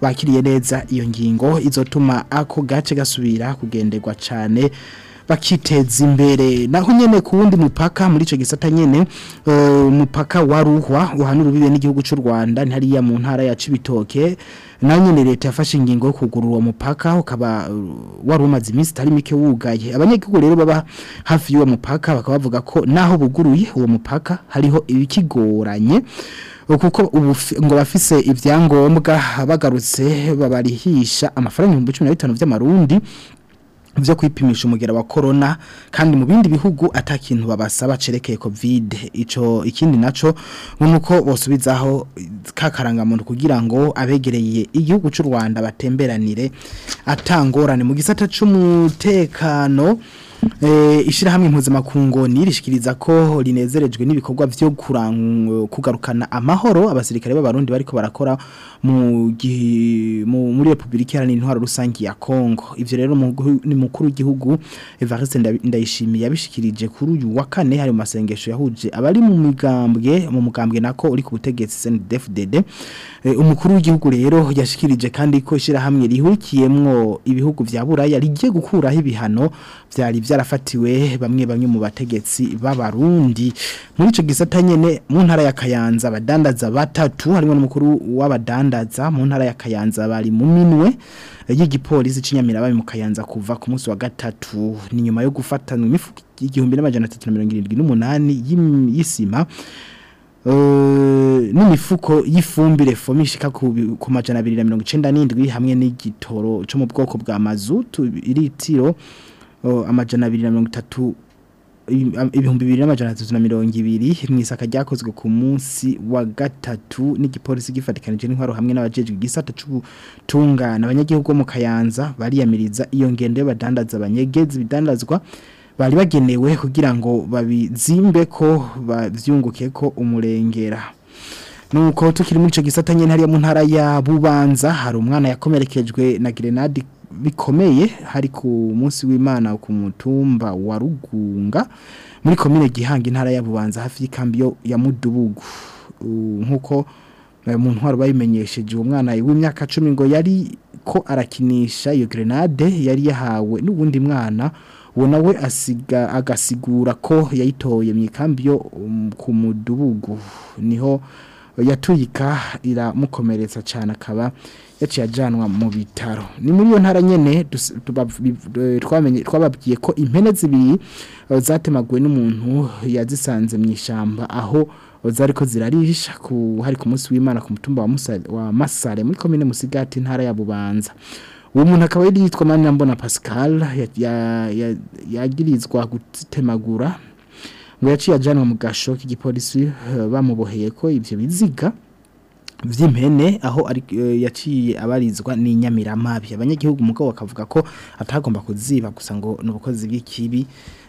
bakiriye neza iyo ngingo izotuma ako gace gasubira kugenderwa cyane bakiteza imbere naho nyene ku wundi mupaka muri ico gisata nyene eh, umupaka wa ruhwa uhanura ubibe n'igihugu cy'u Rwanda ntariya mu ntara ya Cibitoke naho nyene leta yafashe ingingo yo kugurura uwo mupaka ukaba uh, wari umaze iminsi itari mike wugaye abanyagihugu rero baba hafi y'uwo mupaka bakaba bavuga ko naho buguruye uwo mupaka hariho ibikigoranye kuko ngo bafise ibyangombwa bagarutse babarihisha amafaranga ibihumbi cumi na bitanu by'amarundi byo kwipimisha umugera wa corona kandi mu bindi bihugu atakintu babasaba cerekeye covid ico ikindi naco nuko bosubizaho kakarangamuntu kugira ngo abegereye igihugu cy'u Rwanda batemberanire atangorane mu gisata cy'umutekano Eh, ishyirahamwe mpuzamakungu nirishikiriza ko linezerejwe n'ibikorwa byo kugarukana amahoro abasirikare b'abarundi bariko barakora gihe muri Repubulika iharanira intwaro rusange ya Kongo ibyo rero ni mukuru w'igihugu Evariste Ndayishimiye yabishikirije kuri uyu wa kane hari mu masengesho yahuje abari mu migambwe mu mugambwe nako uri ku butegetsi cndd eh, umukuru w'igihugu rero yashikirije kandi ko ishyirahamwe hamwe ibihugu vya Buraya rigiye gukuraho ibihano byari byarafatiwe bamwe bamwe mu bategetsi b'abarundi muri ico gisata nyene mu ntara ya Kayanza abadandaza batatu harimo n'umukuru w'abadandaza Karandaza mu ntara ya Kayanza bari mu minwe y'igipolisi cy'inyamira bari mu Kayanza kuva ku munsi wa gatatu ni nyuma yo gufatanwa imifuko igihumbi n'amajana 378 y'isima eh, n'imifuko y'ifumbire fomishika ku majana 297 hamwe n'igitoro cyo mu bwoko bwa mazutu iritiro oh, amajana itatu ibihumbi bibiri n'amajana atatu na mirongo ibiri mu isaka ryakozwe ku munsi wa gatatu n'igipolisi gifatikanije n'intwaro hamwe n'abajejwe igisata cy'ubutungane abanyagihugu bo mu kayanza bariyamiriza iyo ngendo y'abadandaza abanyegezi bidandazwa bari bagenewe kugira ngo babizimbe ko babyunguke ko umurengera nuko tukiri muri ico gisata nyene hariya mu ntara ya Bubanza hari umwana yakomerekejwe na grenade bikomeye hari ku munsi w'Imana ku mutumba wa Rugunga muri komine Gihanga intara ya Bubanza hafi y'ikambi ya Mudubugu nkuko e, mu ntwaro bayimenyesheje uwo mwana w'imyaka cumi ngo yari ko arakinisha iyo grenade yari yahawe n'ubundi mwana ubona we asiga agasigura ko yayitoye mu ikambi yo um, ku mudugudu niho yatuyika iramukomeretsa cyane akaba yaciye ajyanwa mu bitaro ni muri iyo ntara nyine twababwiye ko impene zibiri eh, zatemaguwe n'umuntu yazisanze mu ishyamba aho zari zirarisha ku hari ku munsi w'imana ku mutumba wa masare muri komine musigati intara ya bubanza uwo muntu akaba yitwa manirambona pascal yagirizwa gutemagura ngo yaciye ajyanwa mu gasho k'igipolisi eh, bamuboheye ko ibyo biziga by'impene aho eh, yaciye abarizwa ni inyamiramabi abanyagihugu mugabo bakavuga ko atagomba kuziba gusa ngo ni ubukozi bw'ikibi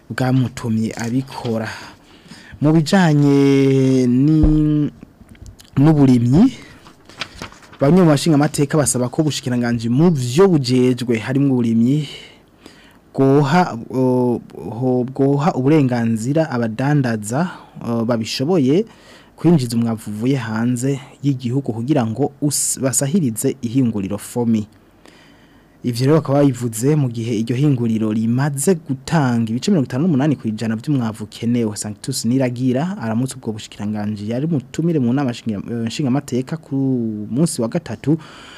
bwamutumye abikora mu bijyanye n'uburimyi bamwe mu bashinga amateka basaba ko ubushyikirangange mu byo bujejwe harimo uburimyi bwoha uburenganzira abadandaza babishoboye kwinjiza umwavu uvuye hanze y'igihugu kugira ngo basahirize ihinguriro fomi ibyo rero bakaba babivuze mu gihe iryo hinguriro rimaze gutanga ibice mirongo itanu n'umunani ku ijana by'umwavu ukenewe sanctus niragira aramutse ubwo bushikiranganji yari mutumire mu nama eh, nshingamateka ku munsi wa gatatu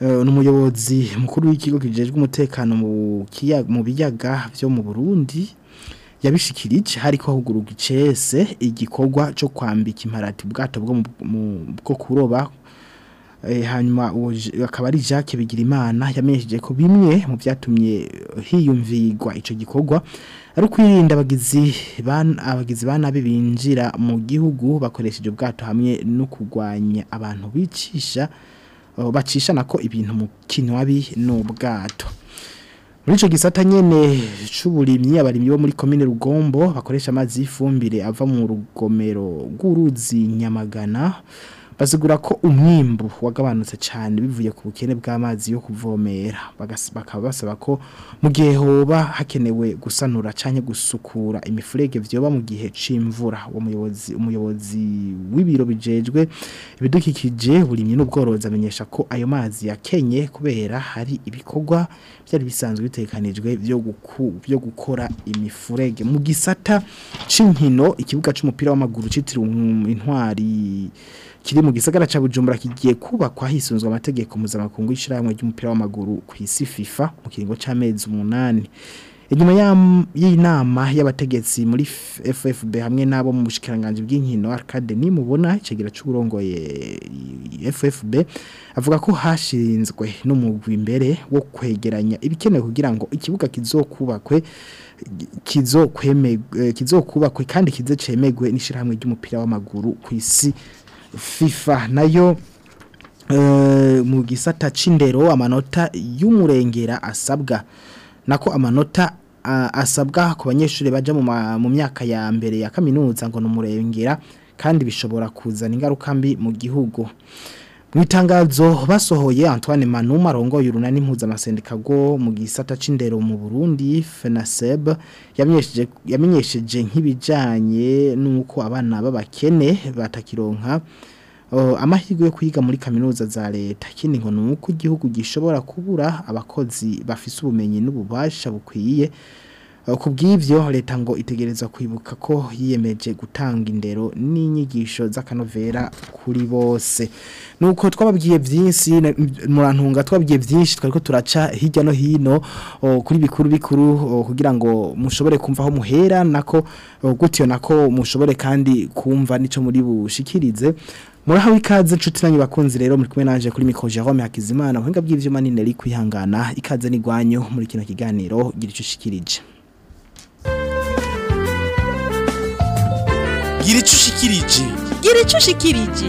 Eh, n'umuyobozi mukuru w'ikigo kijejwe umutekano mu mu bijyaga byo mu burundi yabishikirije hariko huguruka icese igikorwa cyo kwambika imparati ubwato bwo bwo kuroba eh, hanyuma akaba ari Jacques Bigirimana yamenyesheje ko bimwe mu byatumye hiyumvigwa icyo gikorwa ari ukwirinda abagizi abagizi bana bibinjira mu gihugu bakoresheje ubwato hamwe no kugwanya abantu bicisha Eh, bacisha nako ibintu mu wabi n'ubwato muri icyo gisata nyine cy'uburimyi abarimyi bo muri komine rugombo bakoresha amazi y'ifumbire ava mu rugomero rw'uruzi nyamagana bazigura ko umwimbu wagabanutse cyane bivuye ku bukene bw'amazi yo kuvomera bakaba basaba ko mu gihe hoba hakenewe gusanura cyane gusukura imifurege byoba mu gihe c'imvura uwo umuyobozi w'ibiro bijejwe ibidukikije burimye n'ubworozi amenyesha ko ayo mazi yakenye kubera hari ibikorwa byari bisanzwe bitekanijwe byo byo gukora imifurege mu gisata c'inkino ikibuga cy'umupira w'amaguru citiriwe intwari kiri mu gisagara ca Bujumbura kigiye kubakwa hisunzwe amategeko mpuzamakungu y'ishiramwe ry'umupira w'amaguru ku isi FIFA mu kiringo c'amezi 8 inyuma y'inama y'abategetsi muri FFB hamwe nabo mu bushikiranganje bw'inkino Arcade ni mubona icegera cy'uburongoye FFB avuga ko hashinzwe n'umugwi imbere wo kwegeranya ibikenewe kugira ngo ikibuga kizokubakwe kizokwemegwe kizokubakwe kandi kize cemegwe n'ishirahamwe ry'umupira w'amaguru ku isi fifa nayo eh, mu gisata cy'indero amanota y'umurengera asabwa nako amanota asabwa ku banyeshuri bajya mu mu myaka ya mbere ya kaminuza ngo ni kandi bishobora kuzana ingaruka mbi mu gihugu mu itangazo basohoye Antoine Manuma arongoye urunani mpuzamahanga mu gisata c'indero mu Burundi FENASEB yamenyesheje yamenyesheje nk'ibijanye nuko abana b'abakene batakironka amahirwe yo kwiga muri kaminuza za leta ikindi ngo ni uko igihugu gishobora kubura abakozi bafise ubumenyi n'ububasha bukwiye ku bw'ibyo leta ngo itegereza kwibuka ko yiyemeje gutanga indero n'inyigisho z'akanovera kuri bose nuko twababwiye byinshi murantunga twababwiye byinshi twariko turaca hirya no hino kuri bikuru bikuru kugira ngo mushobore kumva aho muhera nako gutyo nako mushobore kandi kumva nico muri bushikirize murahawe ikaze nshuti nanyu bakunzi rero muri kumwe nanje kuri mikro Jerome Hakizimana ubuhinga bw'ivyuma nine ari kwihangana ikaze nigwanyu muri kino kiganiro gira icyo ushikirije gira icyo ushikirije gira icyo ushikirije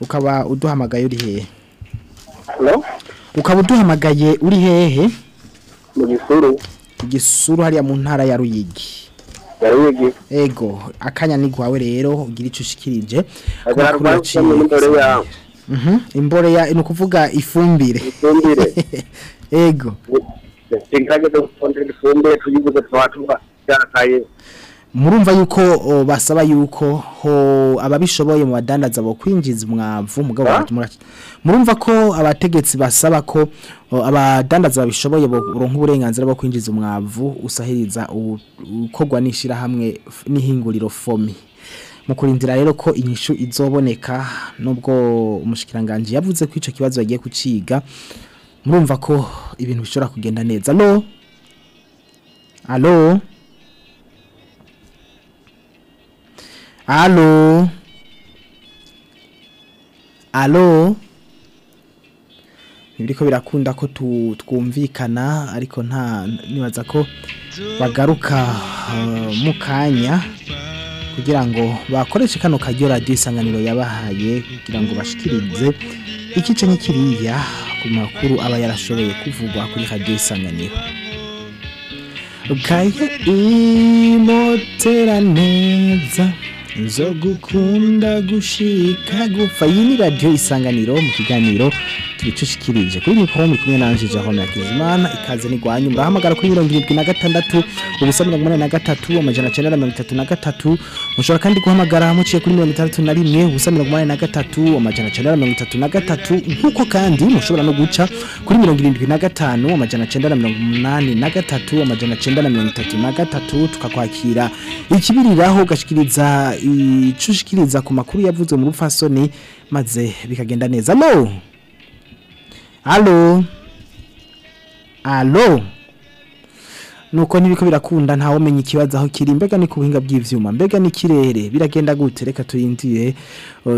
ukaba uduhamagaye uri hehe ukaba uduhamagaye uri hehe mu gisuru igisuru hariya mu ntara ya ruyigi ego akanya ni guhawe rero ugira icyo ushikirije imbore ya ni ukuvuga ifumbire ego murumva yuko basaba yuko ho ababishoboye mu badandaza bo kwinjiza umwavu mugabo murumva ko abategetsi basaba ko abadandaza babishoboye buronka uburenganzira bwo kwinjiza umwavu usahiriza ukorwa hamwe n'ihinguriro fomi mu kurindira rero ko inyishu izoboneka nubwo umushyikiranganji yavuze ko icyo kibazo yagiye kuciga murumva ko ibintu bishobora kugenda neza no alo Alo Aló. Aló. Biriko birakunda ko twumvikana ariko nta nibaza ko bagaruka eh, mukanya kugira ngo bakoreshe kano karyo radiyo isanganiro yabahaye kugira ngo bashikirize ikice n'ikiriya ku makuru aba yarashoboye kuvugwa kuri radiyo isanganiro bwaye imoteraneza zo gukunda gushika gupfa iyi ni radiyo isanganiro mu kiganiro tubicishikirije kuri mikoro muri kumwe nanje Jerome Hakizimana ikaze ni gwanyu murahamagara kuri 76 ubusa 83 amajana 933 mushobora kandi guhamagara muciye kuri 31 ubusa 83 amajana 933 nkuko kandi mushobora no guca kuri na 75 amajana 983 amajana gatatu tukakwakira ikibiriraho gashikiriza icushikiriza ku makuru yavuzwe mu rufasoni maze bikagenda neza no halo alo nuko nibiko birakunda ntawumenya ikibazo aho kiri mbega ni ku buhinga bw'ibyuma mbega n'ikirere biragenda gute reka tuyinjiye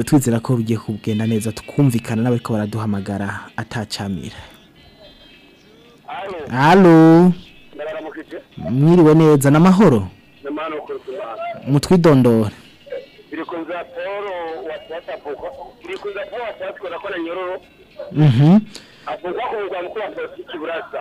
twizera ko bigiye kugenda neza tukumvikana nawe ko baraduhamagara atacamira halo mwiriwe neza n'amahoro mutwidondora biri kuza paul watwatse ukora nyororo avuga umurwa mukuru wa politiki buraza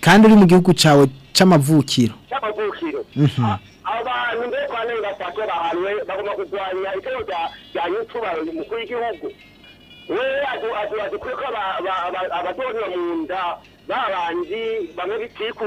kandi uri mu gihugu cyawe cy'amavukiro cy'amavukiro mhm. abantu mbere kwa neza bahanwe bagomba kurwanya itero rya nyitubaro mukuru w'igihugu we adukwiye ko abadonora mu nda babandi bamwe bitiku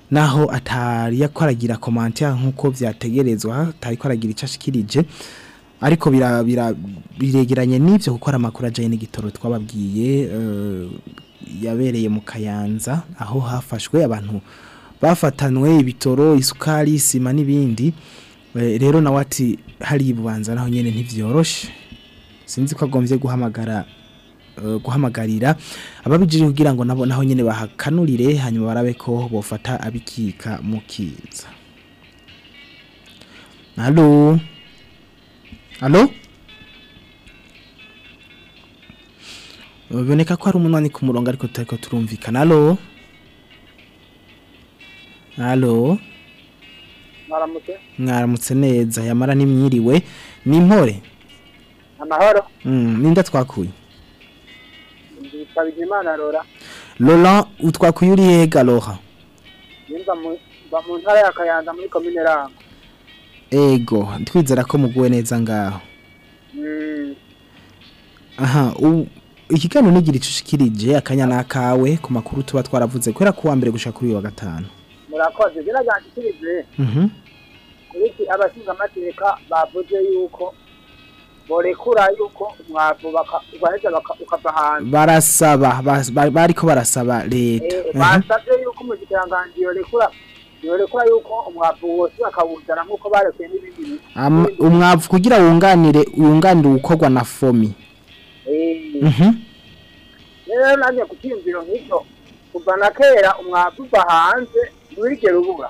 naho atari yakoragira komantiya nk'uko byategerezwa atari koragira icyo ashikirije ariko biregeranye n'ibyo gukora amakuru ajyanye n'igitoro twababwiye yabereye mu kayanza aho hafashwe abantu bafatanwe ibitoro isukari isima n'ibindi eh, rero na wati hari ibubanza naho nyine ntibyoroshe sinzi ko agombye guhamagara eh, guhamagarira ababijije kugira ngo nabo naho nyine bahakanurire hanyuma barabe ko bofata abikika mu kiza halo halo biboneka ko hari umunani ku murongo ariko tutari ko turumvikana alo alo mwaramutse neza yamara n'imyiriwe ni impore amahoro hmm, n'inda twakuye Laurent utwakuye uri hega roha mu ntara ya kayanza muri komine rango ego twizera ko muguwe neza ngaho hmm. aha ubu ikiganiro n'igira ikirije akanya n'akawe ku makuru tuba twaravuze kubera ko mbere gushaka kuri uyu wa gatanu murakoze gerageza ikirije mhm. uretse abashinzwe amateka bavuze yuko borekura yuko umwavu ugaheza ukava hanze barasaba bariko barasaba leta eh, mhm. basabye yuko umuzikiranganji yorekura yorekura yuko umwavu wose bakawuzana nk'uko barekuye n'ibindi umwavu kugira wunganire wunganire ukorwa na fomi rero nanjye ku cyiyumviro nk'icyo kuva na kera umwavu uva hanze ntiwigere ubura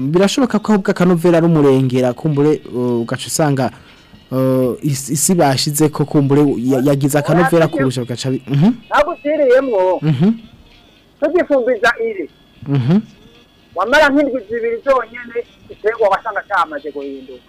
birashoboka ko ahubwo akanovera ari umurengera kumbure uh, ugaca usanga uh, isi bashize ko kumbure yagize akanovera kurusha ugaca ntabwo utiriyemo tugifumbiza iri mhm. wamara nk'indwi zibiri zonyine igiterwa wasanga cyamaze guhinduka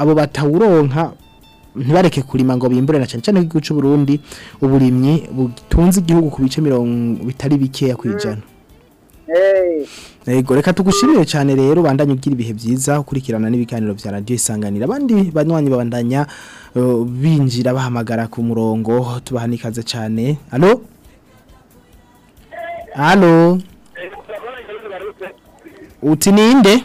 abo batawuronka ntibareke kurima ngo bimbure na cyane cyane ko cy'uburundi uburimyi butunze igihugu ku bice mirongo bitari bikeya ku ijana Ego reka tugushimire cyane rero bandanye ugira ibihe byiza ukurikirana n'ibiganiro bya radio isanganira abandi banywanyi babandanya uh, binjira bahamagara ku murongo tubahanikaze cyane allo allo uti ninde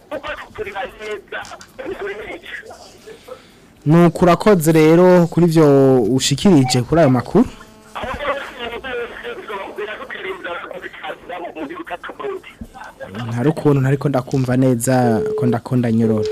nuko urakoze rero kuri byo ushikirije kuri ayo makuru ntari ukuntu ntariko ndakumva neza ko ndakunda nyorora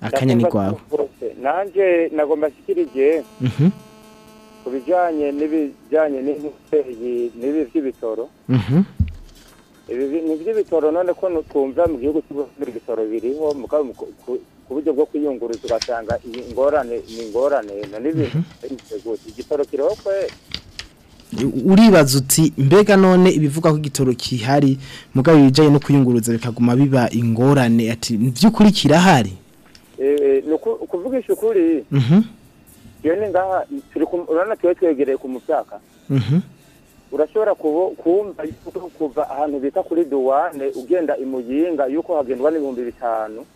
akanya ni kwawe nanjye nagomba ashyikirije mhm. ku bijyanye n'ibijyanye n'ibitero ni by'ibitoro none ko twumva mu gihugu ibitoro biriho ku buryo bwo kuyunguruza ugasanga iyi ngorane ni ingorane mhm. igitoro kiriho kwe uribaza uti mbega none ibivuga ko igitoro kihari mugabo ibijyanye no kuyunguruza bikaguma biba ingorane ati by'ukuri kirahari ni e, e, ukuvugisha ukuri mhm. iyo ni ngaha urabona twegereye ku mupaka mhm. urashobora kumva kuva ahantu bita kuri duwane ugenda imuyinga yuko hagendwa n'ibihumbi bitanu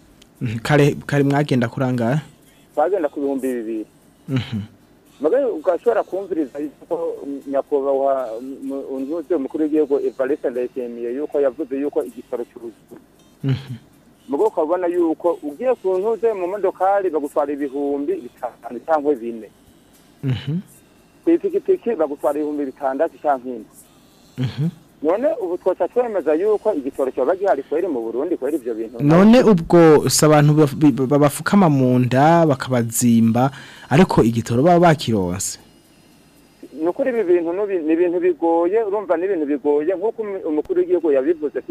mhm, kare mwagenda kurangara twagenda ku bihumbi bibiri mhm. ugashobora kumviriza yuko nyakubahwa unyuze umukuru w'igihugu evariste ndayishimiye yuko yavuze yuko igisoro cy'ubuzima mhm. mugo ukabona yuko ugiye ku ntuze mu modokari bagutwara ibihumbi bitanu cyangwa bine ku ipikipiki bagutwara ibihumbi bitandatu cyangwa ine mhm. none ubu twose twemeza yuko igitoro kiba gihari kweri mu burundi kwera ibyo bintu none ubwo si abantu babafukama mu nda bakabazimba ariko igitoro baba bakironse ni ukuri ibi bintu ni ibintu bigoye urumva ni ibintu bigoye nk'uko umukuru w'igihugu yabivuze ko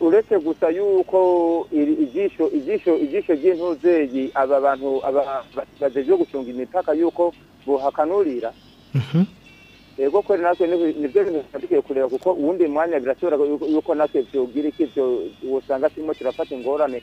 uretse gusa yuko ijisho ijisho ijisho ry'intuzeyi aba bantu badejwe gucunga imipaka yuko buhakanurira yego mm-hmm. ko natwe nibyo bintu dukwiye kureba kuko uwundi mwanya birashobora yuko natwe byubwira iki ibyo usanga turimo turafata ingorane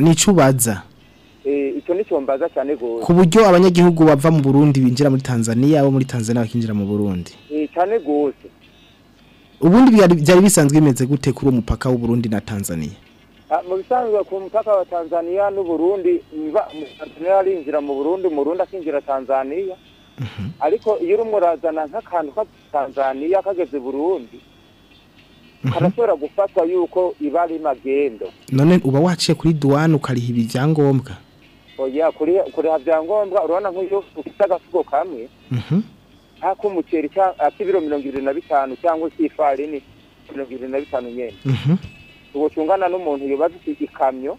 nicyo ubaza e, icyo nicyo mbaza cyane rwose ku buryo abanyagihugu bava mu burundi binjira muri tanzania abo muri tanzania bakinjira mu burundi e, cyane rwose ubundi byari bisanzwe bimeze gute kuri uwo mupaka w'uburundi na tanzania ah, mu bisanzwe ku mupaka wa tanzania n'uburundi tanzania arinjira mu burundi umurundi akinjira tanzania Mm-hmm. ariko iyo urimo urazana nk'akantu k'agatanzaniya kageze burundu mm-hmm. karashobora gufatwa yuko iba ari magendo none uba waciye kuri duwane ukariha ibyangombwa kuriha byangombwa urabona nk'uyu ufite agafuko kamwe mm-hmm. nk'ak'umuceri k'ibiro ah, mirongo irindwi na bitanu cyangwa k'ifarini mirongo irindwi na bitanu nyine ubu tungana n'umuntu yubatse ikamyo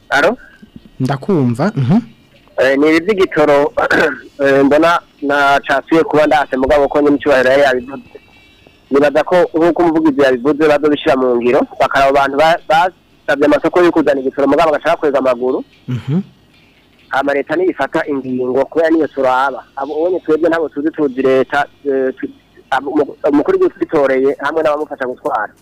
ndakumva mhm. eh, ni ibiby'igitoro eh, mbona ntacaciye kuba ndase mugabo ko n'icyubahiro yari yabivuze nibaza ko nk'uko umuvugizi yabivuze bazobishyira mu ngiro bakaraba abantu bazi bisabye amasoko yo kuzana igitsura mugabo agashaka kwega amaguru mhm. hama leta niyifata ingingo kubera niyo turaba abo ubonye twebwe ntabwo tuzi tuzi leta eh, umukuru w'igihugu tubitoreye hamwe n'abamufasha gutwara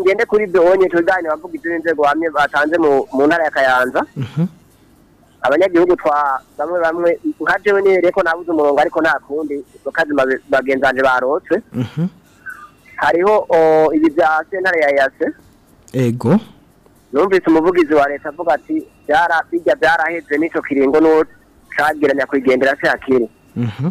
ngende kuri ibyo wonye tujyanye bavuga ibyo inzego bamwe batanze mu ntara ya kayanza mhm. abanyagihugu twa bamwe bamwe nka jewe nibereye nabuze umurongo ariko nta kundi bakazima bagenzanje barotse mhm. hariho ibi bya sentare ya yase ego numvise umuvugizi wa leta avuga ati bijya byaraheze n'icyo kiringo n'uwo cagiranya kugendera se hakiri mhm.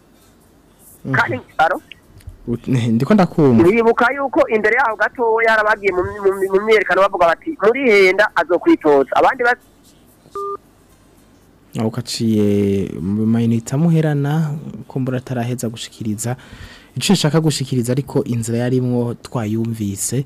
kandi aro ndiko ndakumva ndibuka yuko imbere yaho gatoya hari abagiye mu myerekano bavuga bati muri henda azokwitoza abandi bati aho ukaciye mayinite amuherana kumbura ataraheza gushikiriza icyo nshaka gushikiriza ariko inzira yarimwo twayumvise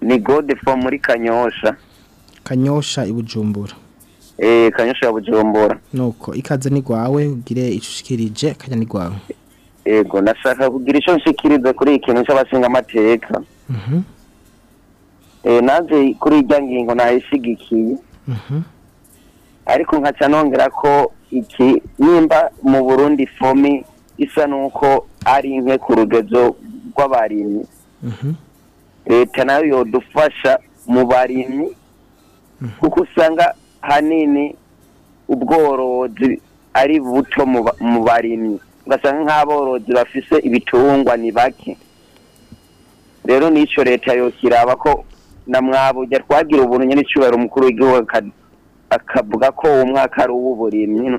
ni godefo muri kanyosha kanyosha i bujumbura eee eh, kanyosha ya bujumbura nuko ikaze ni rwawe ugire icyo ushikirije kanya ni rwawe yego nashaka kugira icyo nshikiriza kuri iyi kintu cy'abashinga amateka mhm. nanze kuri irya ngingo nayishyigikiye mhm. ariko nkaca nongera ko iki nimba mu burundi fomi isa n'uko ari nke ku rugezo rw'abarimyi mhm. leta nayo yodufasha mu barimyi mhm. kuko usanga hanini ubworozi ari buto mu barimyi ugasanga nk'aborozi bafise ibitungwa ni bake rero n'icyo leta yokiraba ko na mwabujya twagira ubuntu nyir'icyubahiro umukuru w'igihugu akavuga ko umwaka ari uw'uburimyi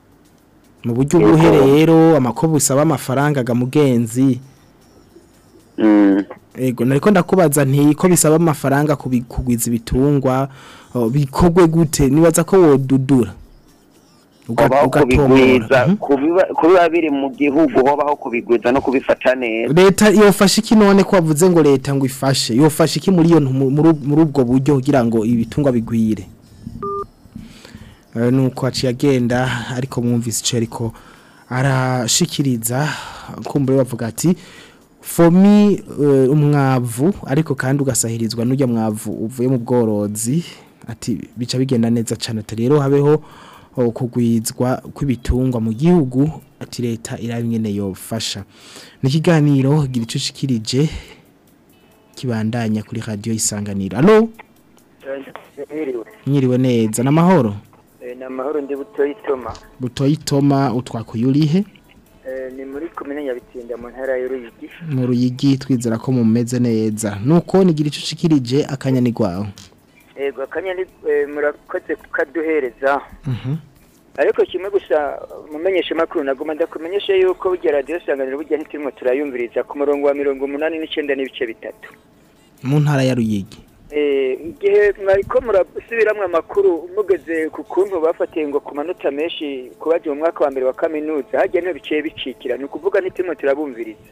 mu buryo buhere rero amakobusa b'amafaranga gamugenzi mhm ego nariko ndakubaza nti ko bisaba amafaranga kubikugwiza ibitungwa oh, bikogwe gute nibaza ko wodudura habaho kubigwiza mhm. kubiba biri mu gihugu hobaho kubigwiza no kubifata neza leta yofashe iki none ko wavuze ngo leta ngo ifashe yofashe iki muri iyo muri ubwo buryo kugira ngo ibitungwa bigwire eh, nuko haciye agenda ariko mwumvise icyo ariko arashikiriza kumbura bavuga ati fomi eh, umwavu ariko kandi ugasahirizwa n'ujya mwavu uvuye mu bworozi ati bica bigenda neza cyane ati rero habeho kugwizwa kw'ibitungwa mu gihugu ati leta irabingene yofasha ni ikiganiro gira ico kibandanya kuri radio isanganira allo mwiriwe neza namahoro eh, namahoro ndi butoyitoma butoyitoma utwakuyurihe eh, ni muri komine nyabitinda mu ntara y'uruyigi mu ruyigi twizera ko mumeze neza nuko nigira ico shikirije akanyanirwaho yego eh, akanya eh, murakoze kukaduhereza mhm. ariko kimwe gusa mumenyeshe makuru naguma ndakumenyesha yuko burya radiyo isanganiro burya ntiturimo turayumviriza ku murongo wa mirongo umunani n'icyenda n'ibice bitatu mu ntara ya ruyigi eh, igihe mwariko murasubiramwo amakuru mugeze ku kuntu bafatiye ngo ku manota menshi ku bagiye mu mwaka wa mbere wa kaminuza hajya ntibiciye bicikira ni ukuvuga ntiturimo turabumviriza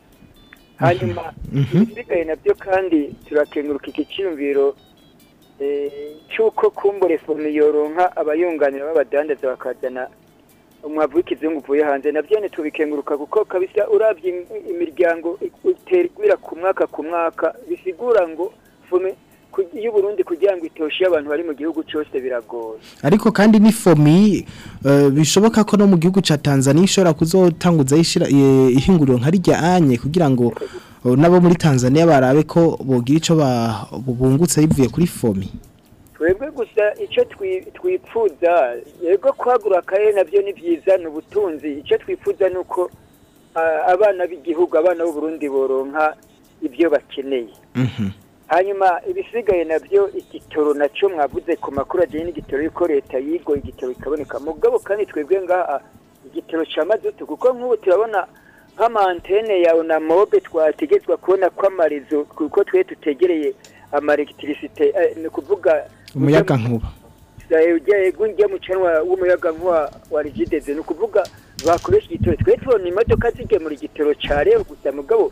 hanyuma mhm. ibisigaye nabyo kandi turakenguruka iki cyiyumviro eh, cy'uko kumbure fomu yoronka abayunganira b'abadandaza bakazana umwavu w'ikizungu uvuye hanze nabyo tubikenguruka kuko kabisa urabye imiryango iterwira ku mwaka ku mwaka bisigura ngo fume y'uburundi kugira ngo itoshe abantu bari mu gihugu cyose biragoye ariko kandi ni fomi eh, bishoboka ko no mu gihugu cya tanzania ishobora kuzotanguza eh, ihinguriro nka rya anye kugira ngo eh, nabo muri tanzania barabe ko bogira icyo bungutse bivuye kuri fomi twebwe gusa icyo twipfuza yego kwagura akarere nabyo ni byiza ni ubutunzi icyo twifuza ni uko abana b'igihugu abana b'uburundi boronka ibyo bakeneye mhm. hanyuma ibisigaye nabyo igitoro nacyo mwavuze ku makuru ajyanye n'igitoro yuko leta yigoye igitoro ikaboneka mugabo kandi twebwe ngaha igitoro cya mazutu kuko nk'ubu turabona nk'amantene yawe na mobe twategetswe kubona ko amarezo kuko twe tutegereye amaregitiricite eh, ni ukuvuga umuyaga nkuba ujya mu canwa w'umuyaga nkuba wa rigideze ni ukuvuga bakoresha igitoro twe tubona imodoka zigemura igitoro cya rero gusa mugabo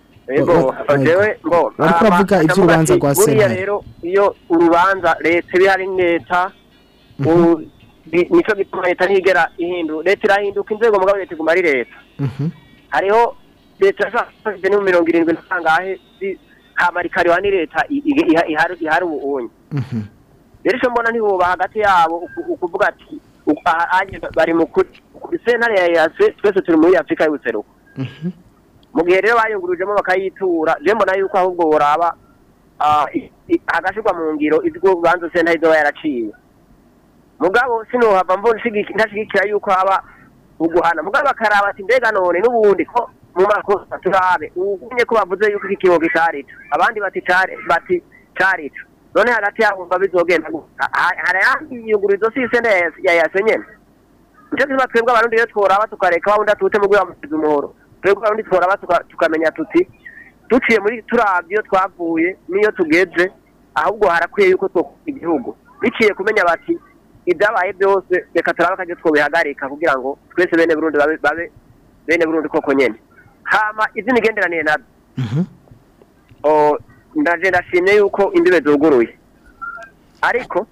Ego, jewe ngo rwa Sena. iyo urubanza leta bihari neta mhm. nicyo gituma leta ntigera ihindura leta irahinduka inzego mugabo leta iguma ari leta mhm. hariho leta yashakaga ni mirongo irindwi ntangahe hamarikariwa ni leta ihari ubunye mhm. rero icyo mbona ntibuba hagati yabo ukuvuga ati bari mu kuri sentare ya yase twese turi muri afurika y'ubuseruko mhm. mu gihe rero bayungurujemo bakayitura rero mbona yuko ahubwo buraba ah, hagashyirwa mu ngiro izwi ubanza sentare izoba yaraciye mugabo sino hava mbone sigi ntashyigikira yuko aba uguhana mugabo akaraba ati mbega none n'ubundi ko mu makosa turabe ugumye ko bavuze yuko iki kibo gitarito abandi bati tare bati carito none hagati yabo mba bizogenda hari yiyungurizo sise neza ya nyene nico kiba twebwe abarundi yo tworaba tukareka wawundi tute mugwi bamusize umuhoro twebwe abarundi tworaba tukamenya tuti duciye muri turavye iyo twavuye n'iyo tugeze ahubwo harakwiye yuko twokora igihugu biciye kumenya bati ibyabaye byose reka turabe ko two kugira ngo twese bene burundi babe bene burundi koko nyine hama izina igenderaniye nabyo mhm. ndaje ndashimye yuko imbibe zuguruye ariko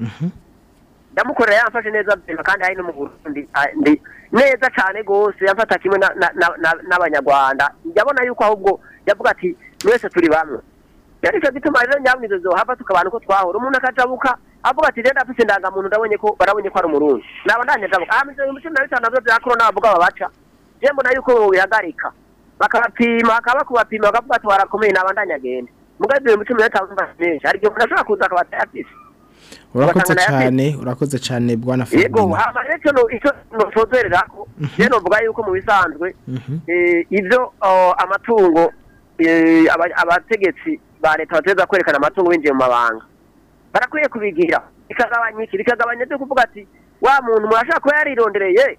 mhm. ndamukorera yamfashe neza bema kandi hari no mu burundi neza cyane rwose yamfata kimwe n'abanyarwanda ndabona yuko ahubwo yavuga ati mwese turi bamwe yari cyo gituma rero nyamwizozo hava tukabana uko twahora umuntu akajabuka avuga ati renda afise indangamuntu ndabonye ko barabonye ko ari umurundi naba ndanyajabuka amizo umutima bitanu navyo bya corona bavuga babaca je mbona yuko bihagarika bakabapima bakabakubapima bakavuga ati warakomeye naba ndanyagenda mugabe ibintu cumi na bitanu menshi hari igihe ashobora kuza akabatayafise urakoze cyane urakoze cyane bwana yego hama icyo icyo ntozerera ko je novuga yuko mu bisanzwe ivyo amatungo abategetsi ba leta batereza kwerekana amatungo binjiye mu mabanga barakwiye kubigira bikagabanya iki bikagabanya byo kuvuga ati wa muntu murashaka kuba yarirondereye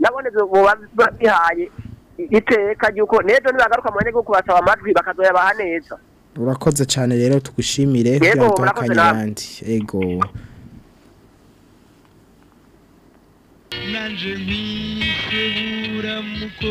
nabone biba bihaye iteka ry'uko n'ejo ntibagaruka mu ntego yo kubasaba amajwi bakazoyabaha neza urakoze cyane rero tugushimire kugira ngo tuhakanye abandi yego nanje nkise buramuko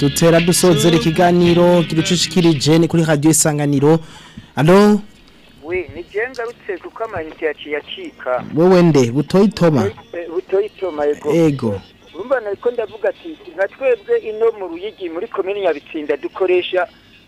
dutera dusozera ikiganiro kiducishikirije ni kuri Radio isanganiro alo we ni garutse kuko amayinite yaciye wowe nde butoye itoma butoye itoma yego urumva ntabwo ndavuga ati nka twebwe ino mu ruyigi muri komini nyabitsinda dukoresha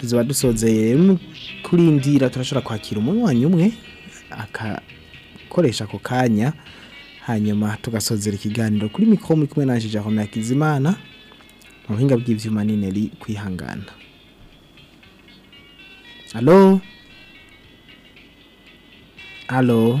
tuzaba dusozeye kurindira turashobora kwakira umunywanyi umwe akakoresha ako kanya hanyuma tugasozera ikiganiro kuri mikoro muri kumwe na jacome mu buhinga bw'ibyuma ri kwihangana alo alo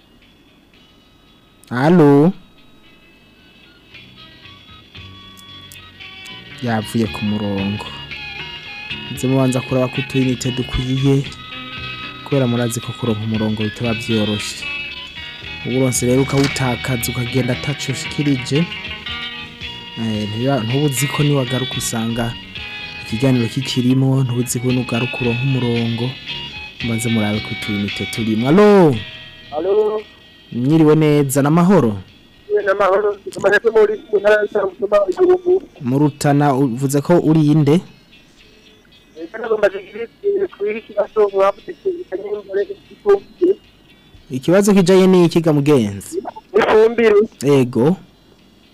Allo Yavuye ku murongo nzi mubanza kuraba ko tuyinite dukwiye kubera murazi ko kuronka umurongo bitaba byoroshye Uburonse rero ukawutakaza ukagenda atacu Eh, ntuba uzi ko niwagaruka usanga ikiganiro kikirimo ntuba uzi ko nugaruka uronka umurongo mbanza murabe ku tuntu turimo alo mwiriwe neza n'amahoro mu rutana uvuze ko uri inde eh, eh, ikibazo kijanye n'ikiga mugenzi ifumbire yego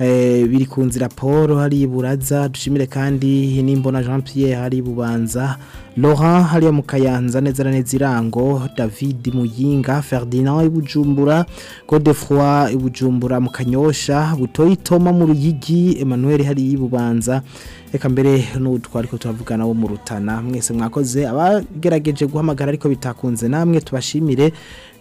Eh, biri ku nzira paul hari iburaza dushimire kandi n'imbona jean Pierre hari bubanza Laurent hariya mu kayanza neza na neza irango david muyinga ferdinand ibujumbura godefroy ibujumbura mu kanyosha butoyi toma mu ruyigi emmanuel hari ibubanza reka mbere n'utwo ariko turavugana wo mu rutana mwese mwakoze abagerageje guhamagara ariko bitakunze namwe tubashimire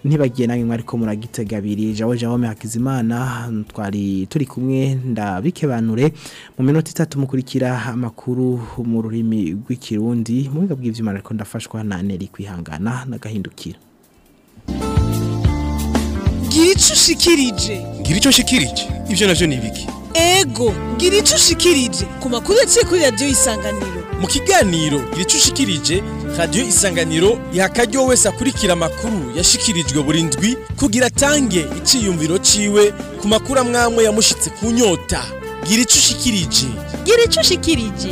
ntibagiye namwe mwari ko muragitegabiri jawo jawome hakizimana twari turi kumwe ndabikebanure mu minota itatu mukurikira amakuru mu rurimi rw'ikirundi mu biga bw'ibyuma ariko ndafashwa na neri kwihangana n'agahindukira ngira icyo ushikirije ngira icyo ushikirije ibyo nabyo ni ibiki ego ngira icyo ushikirije ku makuru yaciye kuri radiyo y'isanganiro mu kiganiro icyo ushikirije radiyo isanganiro iha akaryo wese akurikira amakuru yashikirijwe burindwi ndwi kugira atange icyiyumviro ciwe ku makuru amwamwe yamushyitse ku nyota gira icyo ushikirije gira icyo ushikirije